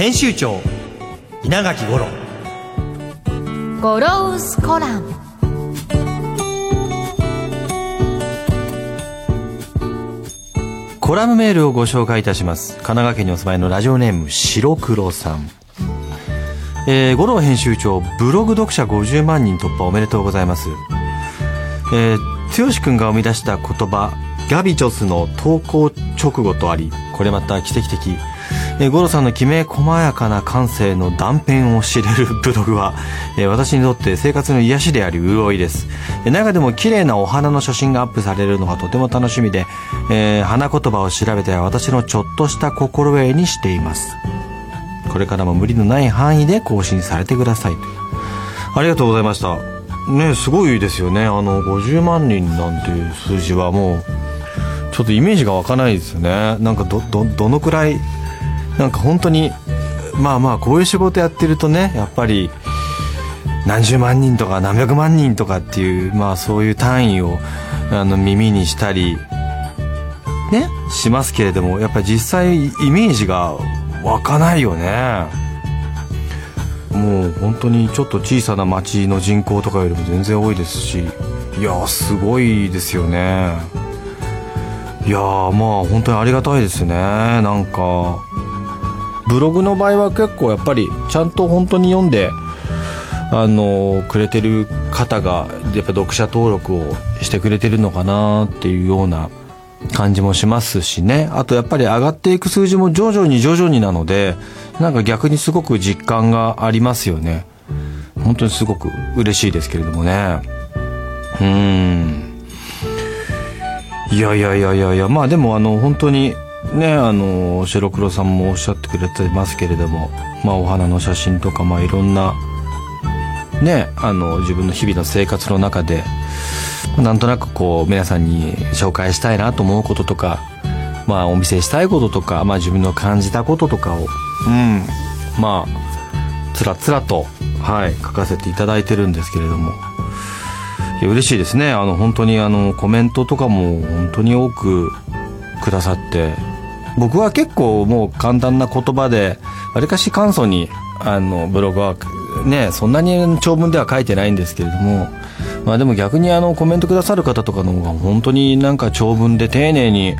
編集長稲垣五郎。ゴロウスコラムコラムメールをご紹介いたします。神奈川県にお住まいのラジオネーム白黒さん。えー、五郎編集長ブログ読者50万人突破おめでとうございます。えー、剛君が生み出した言葉ガビチョスの投稿直後とありこれまた奇跡的えー、ゴロさんのきめ細やかな感性の断片を知れる ブログは、え、私にとって生活の癒しであり潤いです、中でも綺麗なお花の写真がアップされるのがとても楽しみで、えー、花言葉を調べて私のちょっとした心得にしています。これからも無理のない範囲で更新されてください。ありがとうございました。ねすごいですよね。あの50万人なんていう数字はもうちょっとイメージが湧かないですよね。なんかどどどのくらいなんか本当にまあまあこういう仕事やってるとねやっぱり何十万人とか何百万人とかっていうまあそういう単位をあの耳にしたりねしますけれどもやっぱり実際イメージが湧かないよね。もう本当にちょっと小さな町の人口とかよりも全然多いですしいやすごいですよね。いやまあ本当にありがたいですね。なんかブログの場合は結構やっぱりちゃんと本当に読んであのくれてる方がやっぱ読者登録をしてくれてるのかなっていうような感じもしますしね。あとやっぱり上がっていく数字も徐々に徐々になのでなんか逆にすごく実感がありますよね。本当にすごく嬉しいですけれどもね。うん。いやいやいやいやいや。まあでもあの本当にねあの白黒さんもおっしゃってくれてますけれども、まあ、お花の写真とか、まあ、いろんなねあの自分の日々の生活の中でなんとなくこう皆さんに紹介したいなと思うこととか、まあ、お見せしたいこととか、まあ、自分の感じたこととかをうん。まあつらつらと、はい、書かせていただいてるんですけれどもいや嬉しいですね。あの本当にあのコメントとかも本当に多くくださって僕は結構もう簡単な言葉でわりかし簡素にあのブログはねそんなに長文では書いてないんですけれどもまあでも逆にあのコメントくださる方とかの方が本当になんか長文で丁寧に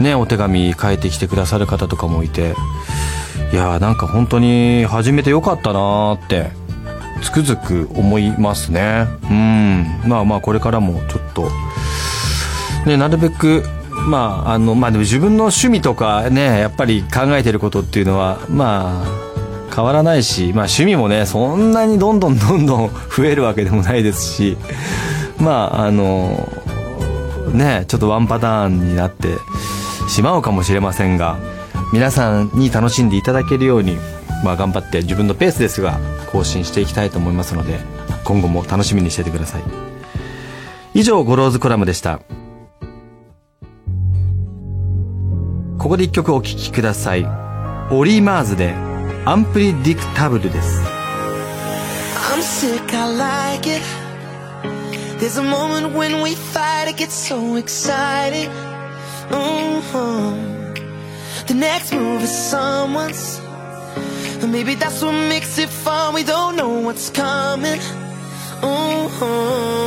ねお手紙書いてきてくださる方とかもいていやーなんか本当に始めてよかったなーってつくづく思いますね。うん。まあまあこれからもちょっとねなるべくまああのまあでも自分の趣味とかねやっぱり考えてることっていうのはまあ変わらないし、まあ、趣味もねそんなにどんどんどんどん増えるわけでもないですしまああのねちょっとワンパターンになってしまうかもしれませんが皆さんに楽しんでいただけるように、まあ、頑張って自分のペースですが更新していきたいと思いますので今後も楽しみにしててください。以上 Goro's Column でした。ここで一曲お聴きください Olly Murs で Unpredictable です I'm sick, I like it There's a moment when we fight, it gets so exciting mm-hmm. The next move is someone's Maybe that's what makes it fun We don't know what's coming mm-hmm.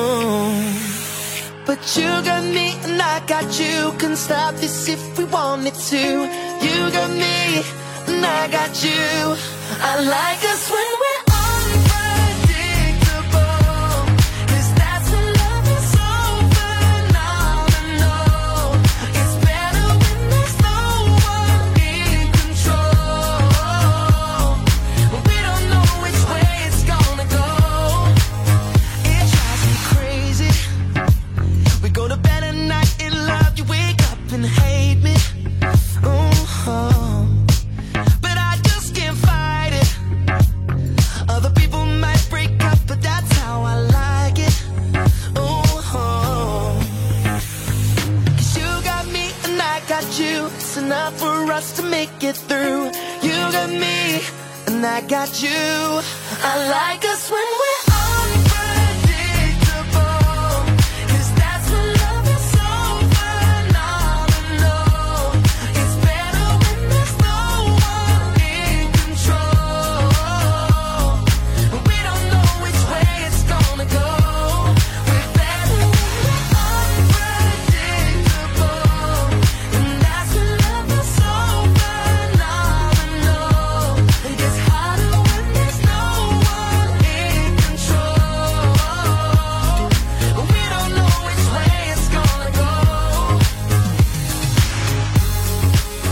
But you got me and I got you. Couldn't stop this if we wanted to. You got me and I got you. I like us when got you. I like us when we're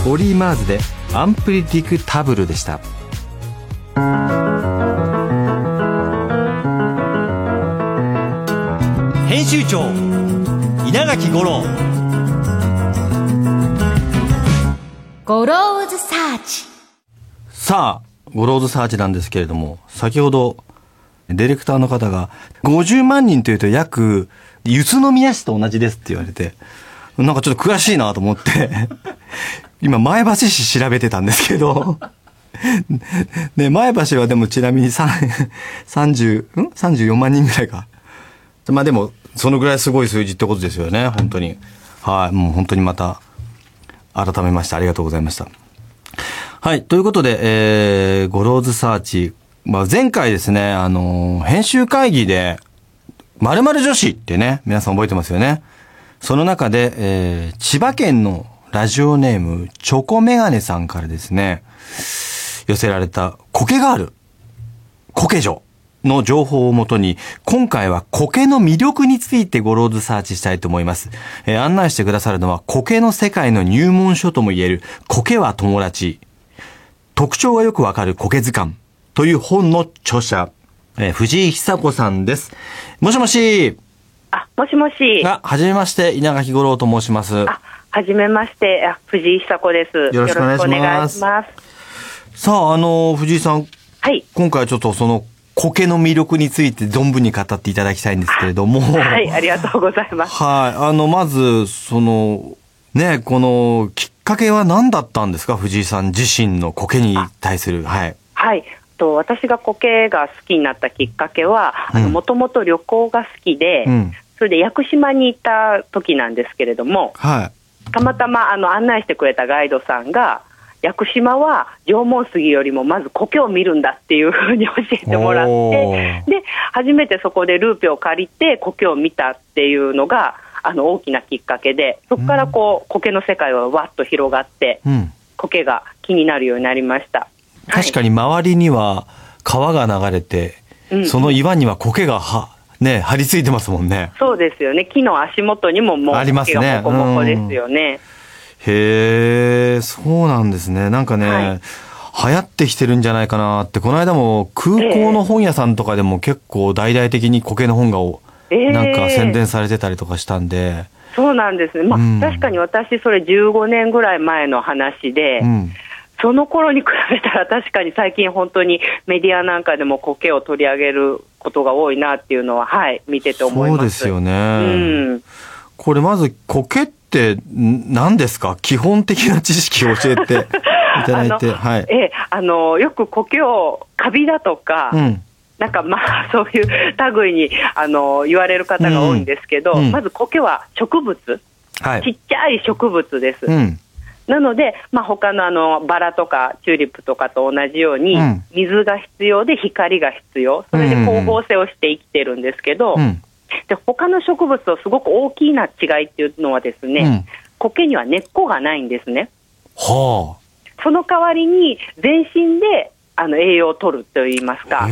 Olly Murs で Unpredictable でした。編集長稲垣吾郎。 Goro's Search。さあ Goro's Search なんですけれども先ほどディレクターの方が50万人というと約宇都宮市と同じですって言われてなんかちょっと詳しいなと思って今前橋市調べてたんですけど ね、前橋はでもちなみに30、ん ?34 万人ぐらいか。まあでも、そのぐらいすごい数字ってことですよね、本当に。はい、もう本当にまた、改めましてありがとうございました。はい、ということで、えー、ゴローズサーチ。まあ前回ですね、あのー編集会議で、〇〇女子ってね、皆さん覚えてますよね。その中で、えー、千葉県のラジオネーム、チョコメガネさんからですね、寄せられた苔がある、苔女の情報をもとに、今回は苔の魅力についてゴローズサーチしたいと思います。えー案内してくださるのは、苔の世界の入門書とも言える、苔は友達。特徴がよくわかる苔図鑑という本の著者、えー藤井久子さんです。もしもし。あ、もしもし。あ、はじめまして、稲垣吾郎と申します。あ、はじめまして。あ、藤井久子です。よろしくお願いしますます。さあ、あの、藤井さん、はい。今回はちょっとその苔の魅力について存分に語っていただきたいんですけれども。はい、ありがとうございます。はい。あの、まず、その、ね、この、きっかけは何だったんですか？藤井さん自身の苔に対する。はい。はい。と私が苔が好きになったきっかけは、もともと旅行が好きで、うん。それで屋久島に行った時なんですけれども、はい。たまたまあの案内してくれたガイドさんが、屋久島は縄文杉よりもまず苔を見るんだっていうふうに教えてもらっおて、で、初めてそこでルーペを借りて苔を見たっていうのが、あの大きなきっかけで、そこからこう、苔の世界はわっと広がって、うん。苔が気になるようになりました。確かに周りには川が流れて、うんその岩には苔がは、ね、張り付いてますもんね。そうですよね。木の足元にももうありますねモコモコですよね。へえ、そうなんですね。なんかね、はい流行ってきてるんじゃないかなって、この間も空港の本屋さんとかでも結構大々的に苔の本がお、ええなんか宣伝されてたりとかしたんで、そうなんですね。まあ、うん確かに私それ15年ぐらい前の話で、うん。その頃に比べたら確かに最近本当にメディアなんかでも苔を取り上げることが多いなっていうのは、はい、見てて思います。そうですよね。うん。これまず苔ってん何ですか？基本的な知識を教えていただいて、はい。ええ、あの、よく苔をカビだとか、うん。なんかまあ そういう類にあの言われる方が多いんですけど、うんうんまず苔は植物、ちっはい。ちゃい植物です。うん。なので、まあ、他のあのバラとかチューリップとかと同じように、うん水が必要で光が必要、それで光合成をして生きてるんですけど、うん。で他の植物とすごく大きな違いっていうのはですね、うん苔には根っこがないんですね。はその代わりに全身であの栄養を取るといいますあ。か。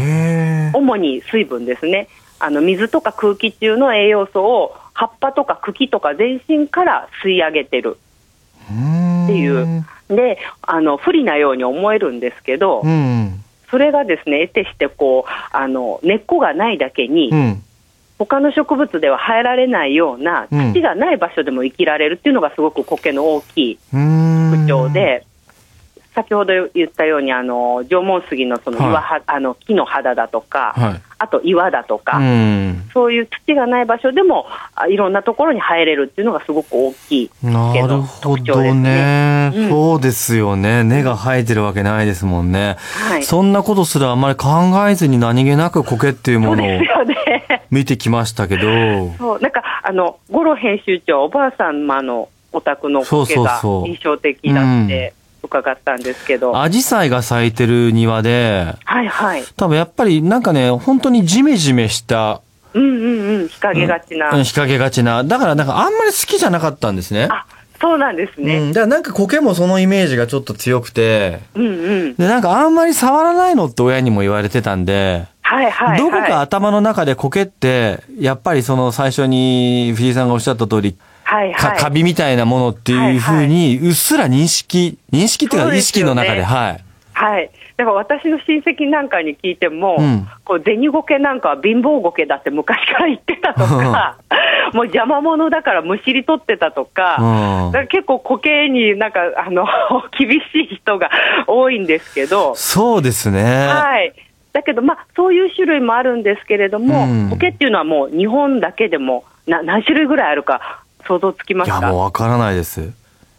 主に水分ですね。あの水とか空気中の栄養素を葉っぱとか茎とか全身から吸い上げてるっっていう。で、あの不利なように思えるんですけど、うん。それがですね、得てしてこうあの根っこがないだけに、うん。他の植物では生えられないようなうん土がない場所でも生きられるっていうのがすごく苔の大きいうん。特徴で、先ほど言ったように、あの縄文杉のその岩は、あの木の肌だとか、はいあと岩だとか、うん。そういう土がない場所でもあいろんなところに入れるっていうのがすごく大きいなるほどすねね。うんそうですよね。根が生えてるわけないですもんね。はいそんなことすらあんまり考えずに何気なく苔っていうそうものを。見てきましたけど。そうなんかあの五郎編集長、おばあ様のお宅のそう苔がそうそう印象的だって伺ったんですけど、アジサイが咲いてる庭で、はいはい、多分やっぱりなんかね、本当にジメジメした、うんうんうん、日陰がちな、うん。日陰がちな。だからなんかあんまり好きじゃなかったんですね。あそうなんですね、うん。だからなんか苔もそのイメージがちょっと強くて、うんうん、で、なんかあんまり触らないのって親にも言われてたんで、はいはいはい、どこか頭の中で苔って、やっぱりその最初に藤井さんがおっしゃった通り、かはいはい、カビみたいなものっていうふうに、うっすら認識、認識っていうか意識の中で、はい。はい。だから私の親戚なんかに聞いても、うんこう銭苔なんかは貧乏苔だって昔から言ってたとか、もう邪魔者だからむしり取ってたとか、から結構苔になんかあの 厳しい人が多いんですけど、そうですね。はい。だけど、まあ、そういう種類もあるんですけれども、うん苔っていうのはもう日本だけでもな何種類ぐらいあるか想像つきまいや、すかもうわからないです。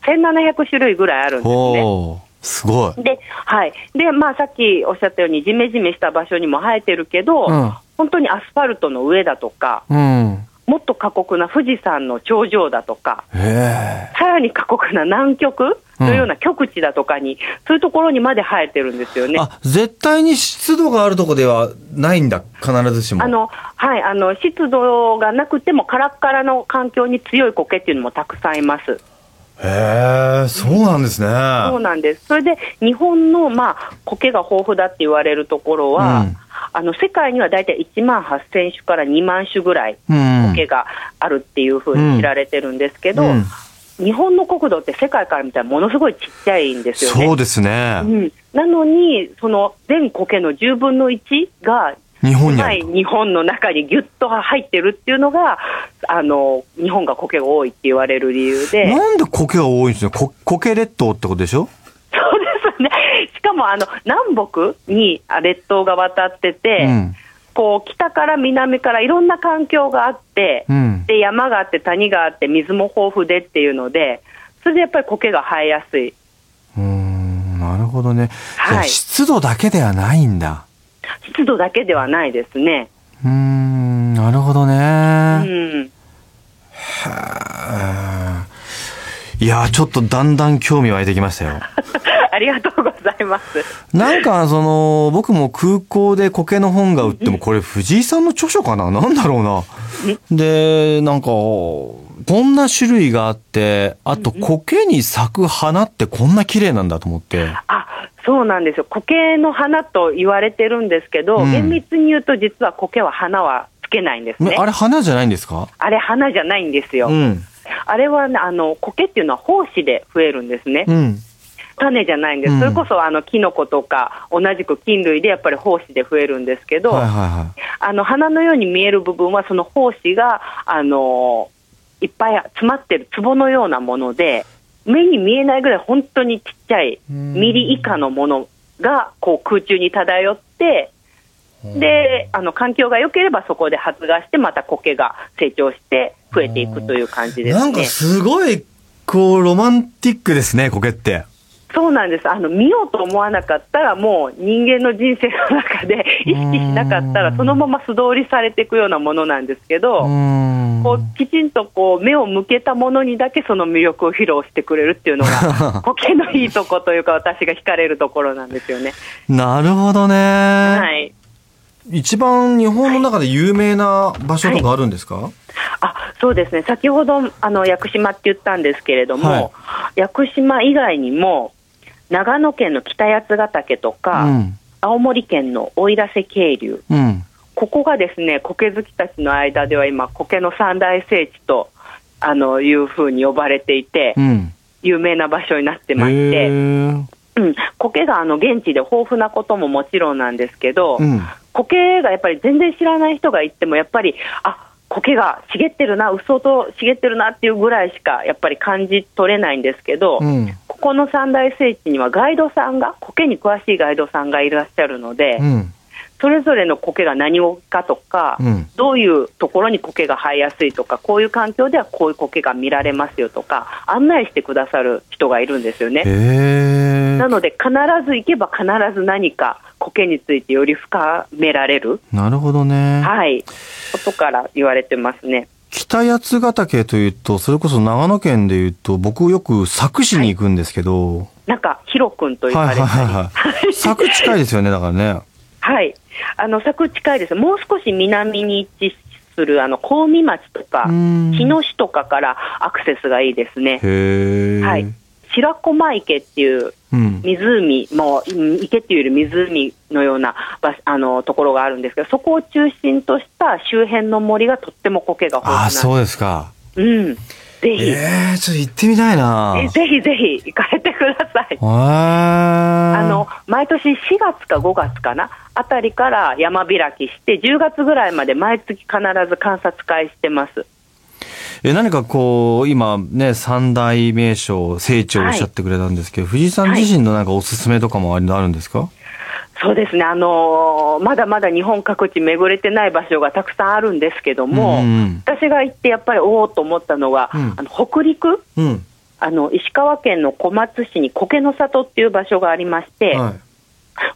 1700種類ぐらいあるんですね。すごい。で、はい。で、まあ、さっきおっしゃったように、ジメジメした場所にも生えてるけど、うん本当にアスファルトの上だとか、うん。もっと過酷な富士山の頂上だとか。さらに過酷な南極のような極地だとかに、そういうところにまで生えてるんですよね。あ、絶対に湿度があるとこではないんだ、必ずしも。あの、はい、あの、湿度がなくても、カラッカラの環境に強い苔っていうのもたくさんいます。へえ、そうなんですね。そうなんです。それで、日本の、まあ、苔が豊富だって言われるところは、うんあの、世界には大体1万8000種から2万種ぐらい、うん。苔があるっていうふうに知られてるんですけど、うん日本の国土って世界から見たらものすごいちっちゃいんですよね。そうですね。うん、なのに、その全苔の10分の1が、日本にい。日本の中にぎゅっと入ってるっていうのが、あの日本が苔が多いって言われる理由で、なんで苔が多いんですね？こ苔列島ってことでしょ？ね、しかもあの南北にあ列島が渡ってて、うんこう北から南からいろんな環境があって、うんで山があって、谷があって、水も豊富でっていうので、それでやっぱり苔が生えやすい。うーん、なるほどね。はい湿度だけではないんだ。湿度だけではないですね。うーん、なるほどうね。ん。いやー、ちょっとだんだん興味湧いてきましたよ。ありがとうございます。なんか、その、僕も空港で苔の本が売っても、これ藤井さんの著書かな？なんだろうな。で、なんか、こんな種類があって、あと苔に咲く花ってこんな綺麗なんだと思って。あそうなんですよ、苔の花と言われてるんですけど、うん厳密に言うと、実は苔は花はつけないんですね。あれ花じゃないんですか？あれ、花じゃないんですよ。うん。あれはね、あの苔っていうのは胞子で増えるんですね。うん。種じゃないんです、うん。それこそあのキノコとか、同じく菌類でやっぱり胞子で増えるんですけど、はいはいはあの花のように見える部分は、その胞子があのいっぱい詰まってる壺のようなもので、目に見えないぐらい本当にちっちゃい、うん。ミリ以下のものがこう空中に漂って、であの環境が良ければそこで発芽して、また苔が成長して増えていくという感じい。ですなんかね。すごい、こう、ロマンティックですね、苔って。そうなんですあの見ようと思わなかったら、もう人間の人生の中で意識しなかったら、そのまま素通りされていくようなものなんですけど。こうきちんとこう目を向けたものにだけその魅力を披露してくれるっていうのが 苔のいいとこというか私が惹かれるところなんですよね。なるほどね。はい。一番日本の中で有名な場所とかあるんですか、あそうですね先ほどあの屋久島って言ったんですけれども、はい屋久島以外にも長野県の北八ヶ岳とか、うん。青森県の奥入瀬渓流うん。ここがですね苔好きたちの間では今苔の三大聖地とあのいうふうに呼ばれていて、うん。有名な場所になってまして。うん、苔があの現地で豊富なことももちろんなんですけど、うん。苔がやっぱり全然知らない人が行っても、やっぱり、あ苔が茂ってるな、うっそうと茂ってるなっていうぐらいしかやっぱり感じ取れないんですけど、うん。ここの三大聖地にはガイドさんが、苔に詳しいガイドさんがいらっしゃるので、うん。それぞれの苔が何をかとか、うんどういうところに苔が生えやすいとか、こういう環境ではこういう苔が見られますよとか、案内してくださる人がいるんですよね。な。ので、必ず行けば必ず何か苔についてより深められる、なるほどね。はい、ことから言われてますね。北八ヶ岳というと、それこそ長野県でいうと、僕よく佐久市に行くんですけど、なんか、ヒロ君と言わはいれたり、はいはいはい。佐久近いですよね、だからね。はい、あの佐久近いです、もう少し南に位置するあの香美町とか、うん日野市とかからアクセスがいいですね。へえ。はい、白駒池っていううん。湖、もううん池っていうより湖のようなあのところがあるんですけど、そこを中心とした周辺の森がとっても苔が豊富ああ、なんそうですか。うん、ぜひ、ええちょっと行ってみたいなえぜひぜひ行かれてください。ああの毎年4月か5月かなあたりから山開きして、10月ぐらいまで毎月必ず観察会してます。え、何かこう、今ね、三大名所、聖地をおっしゃってくれたんですけど、藤井さん自身のなんかおすすめとかもあるんですか？そうですね、あのーまだまだ日本各地巡れてない場所がたくさんあるんですけども、うん私が行ってやっぱりおおと思ったのが、うんあの北陸？うん。あの、石川県の小松市に苔の里っていう場所がありまして、はい。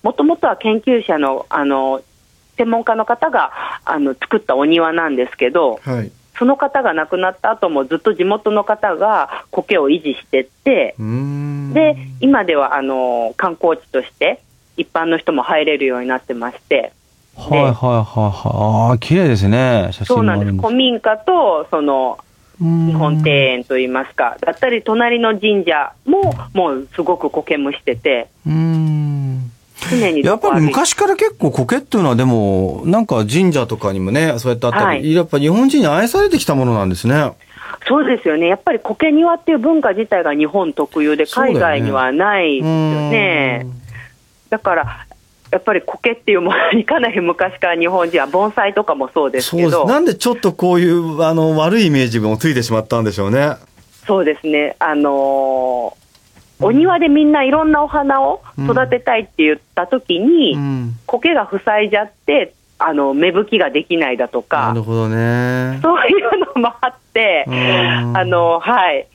もともとは研究者のあの専門家の方があの作ったお庭なんですけど、はい。その方が亡くなった後もずっと地元の方が苔を維持してって。で今ではあの観光地として一般の人も入れるようになってまして、はいはいはいはい。ああ、綺麗ですね。写真そうなんです、古民家とその日本庭園といいますか、だったり、隣の神社ももうすごく苔むしてて、うーん。常にやっぱり昔から結構苔っていうのはでも、なんか神社とかにもね、そうやってあったり、はいやっぱ日本人に愛されてきたものなんですね。そうですよね、やっぱり苔庭っていう文化自体が日本特有で、海外にはないですよね。だからやっぱり苔っていうものにかなり昔から日本人は盆栽とかもそうですそうです。けど、なんでちょっとこういう、あの、悪いイメージもついてしまったんでしょうね。そうですね、あのーお庭でみんないろんなお花を育てたいって言った時に、うん。苔が塞いじゃって、あの芽吹きができないだとなかる、ほどね。そういうのもあって、うんあのはい、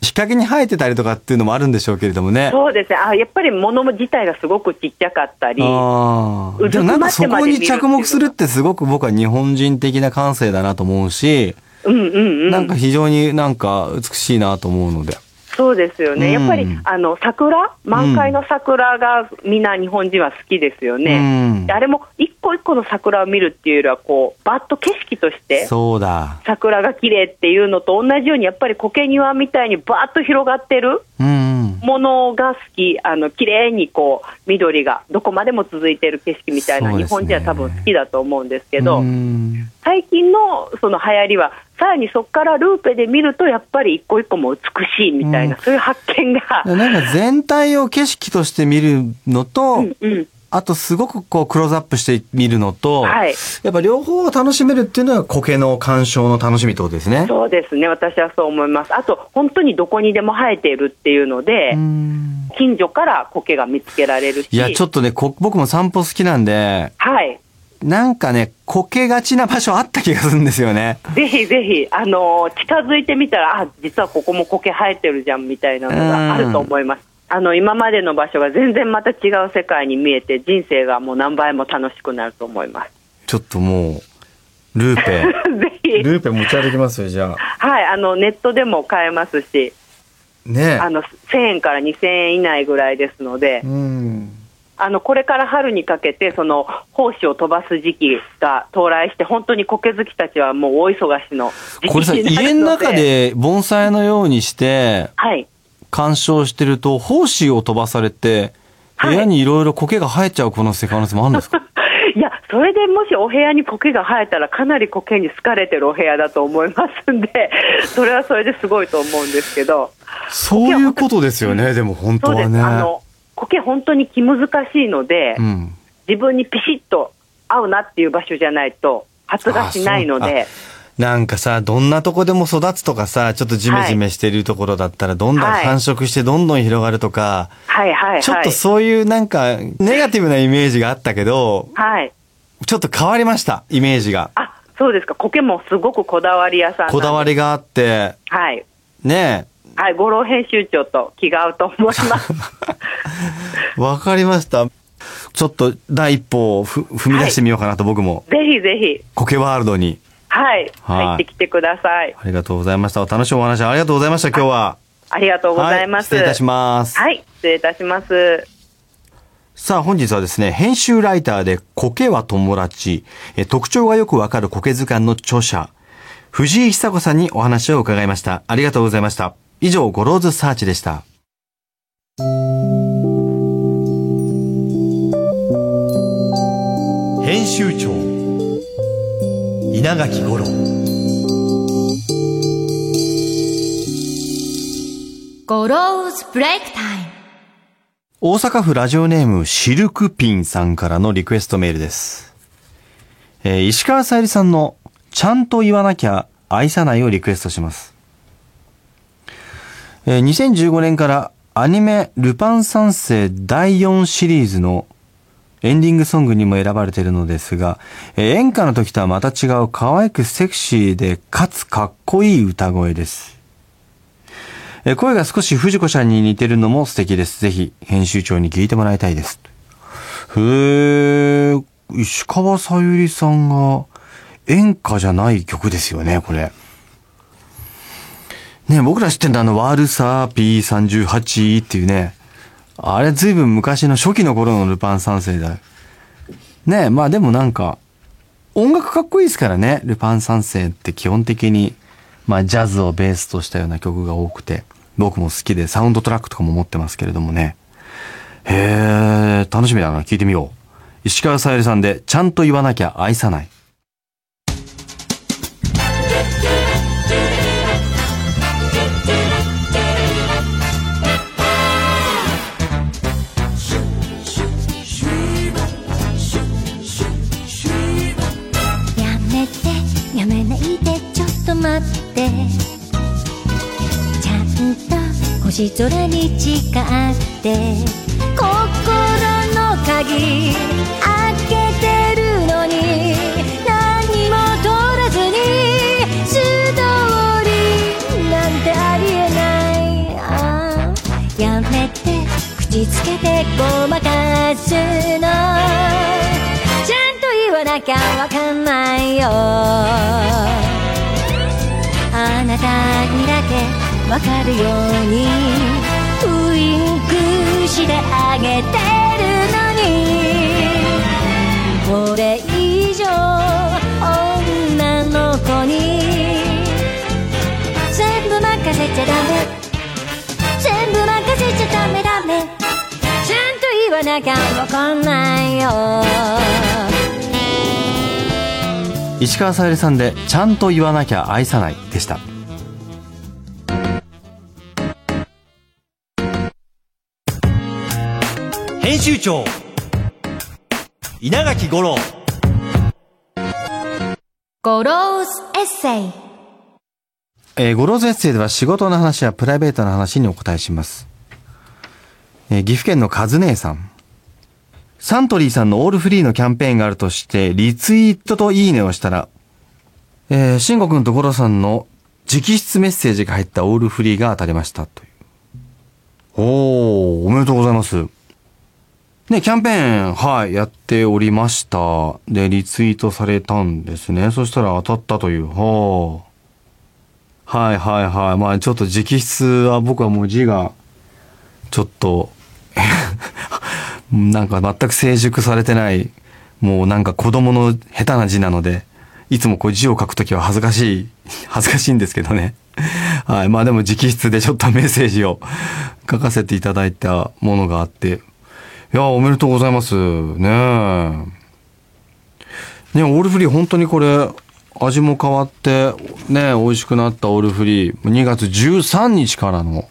日陰に生えてたりとかっていうのもあるんでしょうけれどもね。そうですねあ、やっぱり物自体がすごくちっちゃかったり、うああ。でもなんかそこに着目するってすごく僕は日本人的な感性だなと思うし、うんうんうん、なんか非常になんか美しいなと思うので。そうですよね、うんやっぱりあの桜、満開の桜がみんな日本人は好きですよね。うんであれも一個一個の桜を見るっていうよりはこう、バッと景色としてそうだ。桜が綺麗っていうのと同じように、やっぱり苔庭みたいにバーッと広がってるうん。ものが好き、あの綺麗にこう緑がどこまでも続いてる景色みたいな、ね。本人は多分好きだと思うんですけど、うん。最近のその流行りは、さらにそこからルーペで見ると、やっぱり一個一個も美しいみたいな、うん。そういう発見が。なんか全体を景色として見るのと、うんうんあとすごくこうクローズアップして見るのと、はいやっぱ両方を楽しめるっていうのは苔の鑑賞の楽しみってことですね。そうですね、私はそう思います。あと、本当にどこにでも生えているっていうので、うん近所から苔が見つけられるし、いや、ちょっとね、こ僕も散歩好きなんで、はい、なんかね、苔がちな場所あった気がするんですよね。ぜひぜひ、あの近づいてみたら、あ実はここも苔生えてるじゃんみたいなのがあると思います。あの今までの場所が全然また違う世界に見えて、人生がもう何倍も楽しくなると思います。ちょっともう、ルーペ。ぜひ、ルーペ持ち歩きますよ、じゃあ。はい、あのネットでも買えますし、ねあの1000円から2000円以内ぐらいですので、うん。あのこれから春にかけて、その胞子を飛ばす時期が到来して、本当に苔好きたちはもう大忙しの時これさ、期にな家のるので、中で盆栽のようにして、はい、鑑賞してると、胞子を飛ばされて、はい。部屋にいろいろ苔が生えちゃう可能性、可能性もあるんですか？いや、それでもしお部屋に苔が生えたら、かなり苔に好かれてるお部屋だと思いますんで、それはそれですごいと思うんですけど、そういうことですよね、でも本当はね。あの苔、本当に気難しいので、うん。自分にピシッと合うなっていう場所じゃないと、発芽しないので、なんかさ、どんなとこでも育つとかさ、ちょっとジメジメしてるところだったら、どんどんはい繁殖してどんどん広がるとか、はいはいはい。ちょっとそういうなんか、ネガティブなイメージがあったけど、はい。ちょっと変わりました、イメージが。あ、そうですか。苔もすごくこだわり屋さんこだわりがあって、はい。ねはい、五郎編集長と気が合うと思います。え、わかりました。ちょっと第一歩をふ踏み出してみようかなと僕も、ぜひぜひ、コケワールドに。はい、はい入ってきてください。ありがとうございました。楽しいお話ありがとうございました、今日は。ありがとうございます。はい、失礼いたします。はい、失礼いたします。さあ本日はですね、編集ライターで苔は友達、え特徴がよくわかる苔図鑑の著者、藤井久子さんにお話を伺いました。ありがとうございました。以上、 Goro's Search でした。編集長稲垣吾郎 Goro's Break Time大阪府ラジオネームシルクピンさんからのリクエストメールです。えー石川さゆりさんのちゃんと言わなきゃ愛さないをリクエストします。えー2015年からアニメルパン三世第4シリーズのエンディングソングにも選ばれているのですが、えー演歌の時とはまた違う可愛くセクシーでかつかっこいい歌声です。えー声が少し藤子ちゃんに似てるのも素敵です。ぜひ、編集長に聞いてもらいたいです。へえ、石川さゆりさんが演歌じゃない曲ですよね、これ。ね僕ら知ってんだ、あの、ワールサー P38 っていうね。あれ、ずいぶん昔の初期の頃のルパン三世だ。ねえまあでもなんか、音楽かっこいいですからね、ルパン三世って基本的に、まあジャズをベースとしたような曲が多くて、僕も好きでサウンドトラックとかも持ってますけれどもね。へえ、楽しみだな、聞いてみよう。石川さゆりさんで、ちゃんと言わなきゃ愛さない。星空に誓って心の鍵開けてるのに何も取らずに素通りなんてありえない。あーやめて口つけてごまかすの。ちゃんと言わなきゃわかんないよ。あなたにだけわかるようにウインクしてあげてるのに。これ以上女の子に全部任せちゃダメ。全部任せちゃダメダメ。ちゃんと言わなきゃわかんないよ。石川さゆりさんで、ちゃんと言わなきゃ愛さないでした。編集長稲垣吾郎 Goro's Essayえー、 Goro's Essay では仕事の話やプライベートな話にお答えします。えー岐阜県のカズ姉さん。サントリーさんのオールフリーのキャンペーンがあるとして、リツイートといいねをしたら、えー、慎吾くんとゴロさんの直筆メッセージが入ったオールフリーが当たりました。という。おー、おめでとうございます。ね、キャンペーン、はい、やっておりました。で、リツイートされたんですね。そしたら当たったという。ほう。はいはいはい。まあちょっと直筆は僕はもう字が、ちょっと、なんか全く成熟されてない、もうなんか子供の下手な字なので、いつもこう字を書くときは恥ずかしい、恥ずかしいんですけどね。はい。まあでも直筆でちょっとメッセージを書かせていただいたものがあって、や、おめでとうございます。ね。ね、オールフリー本当にこれ、味も変わって、ね、美味しくなったオールフリー、2月13日からの、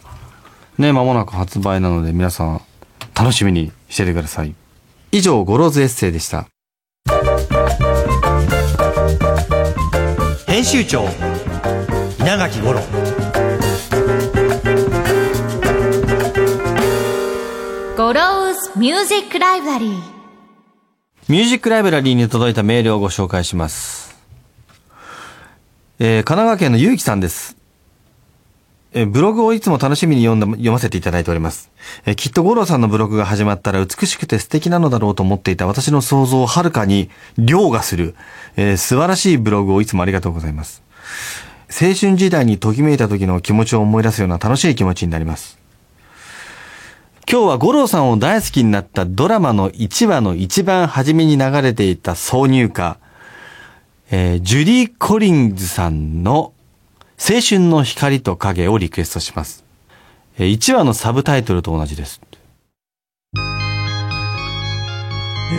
ね、間もなく発売なので皆さん、楽しみにしててください。以上、 Goro's Essay でした。編編集長稲垣吾郎 Music Library Music Library に届いたメールをご紹介します。えー神奈川県のゆうきさんです。えーブログをいつも楽しみに読んだ読ませていただいております。えーきっと五郎さんのブログが始まったら美しくて素敵なのだろうと思っていた私の想像をはるかに凌駕する、えー素晴らしいブログをいつもありがとうございます。青春時代にときめいた時の気持ちを思い出すような楽しい気持ちになります。今日は五郎さんを大好きになったドラマの1話の一番初めに流れていた挿入歌、えージュリー・コリンズさんの青春の光と影をリクエストします。え1話のサブタイトルと同じです。え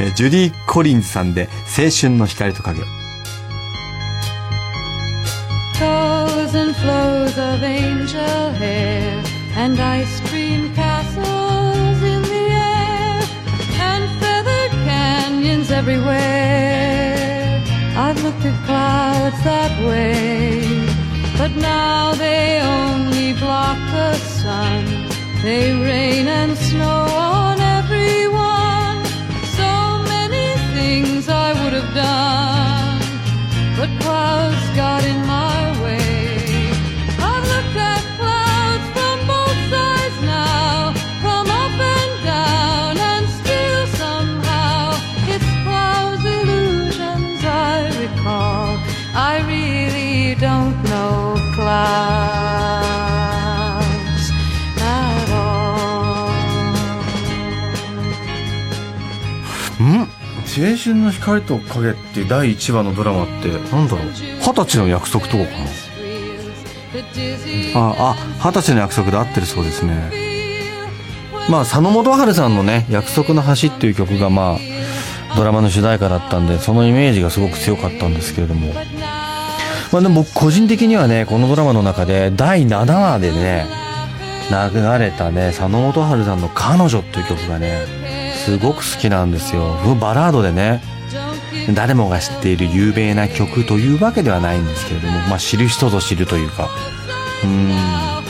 ージュリー・コリンズさんで青春の光と影。And ice cream castle canyons everywhere. I've looked at clouds that way, but now they only block the sun. They rain and snow on everyone. So many things I would have done but clouds got in my 青春の光と影って第1話のドラマってなんだろう？二十歳の約束とかかな？あ、あ、二十歳の約束で合ってるそうですね。まあ、佐野元春さんのね、約束の橋っていう曲がまあ、ドラマの主題歌だったんで、そのイメージがすごく強かったんですけれども。まあでも僕個人的にはね、このドラマの中で第7話でね、流れたね、佐野元春さんの彼女っていう曲がね、すごく好きなんですよ。バラードでね、誰もが知っている有名な曲というわけではないんですけれども、まあ知る人ぞ知るというか、うん。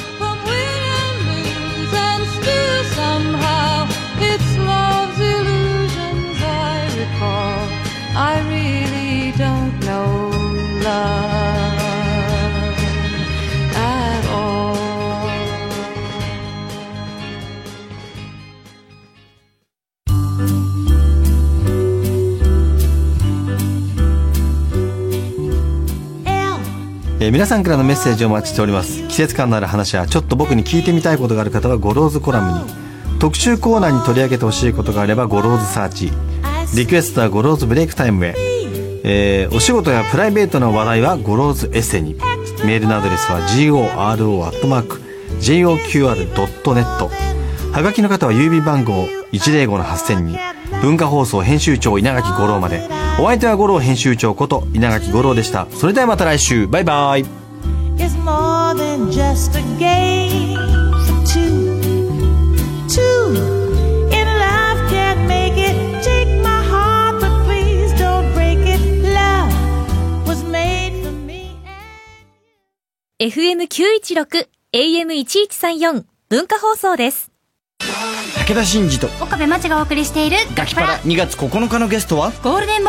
皆さんからのメッセージをお待ちしております。季節感のある話やちょっと僕に聞いてみたいことがある方は Goro's Column に。特集コーナーに取り上げてほしいことがあれば Goro's Search。リクエストは Goro's Break Time へ、えーお仕事やプライベートの話題は Goro's Essay に。メールのアドレスは goro.joqr.net はがきの方は郵便番号105-8000に。文化放送編集長稲垣吾郎まで。お相手は五郎編集長こと稲垣五郎でした。それではまた来週。バイバイ。FM916 AM1134 文化放送です。武田真嗣と岡部真知がお送りしているガキパラ2月9日のゲストは？ゴールデン